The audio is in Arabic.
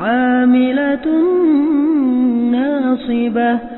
عاملة ناصبة.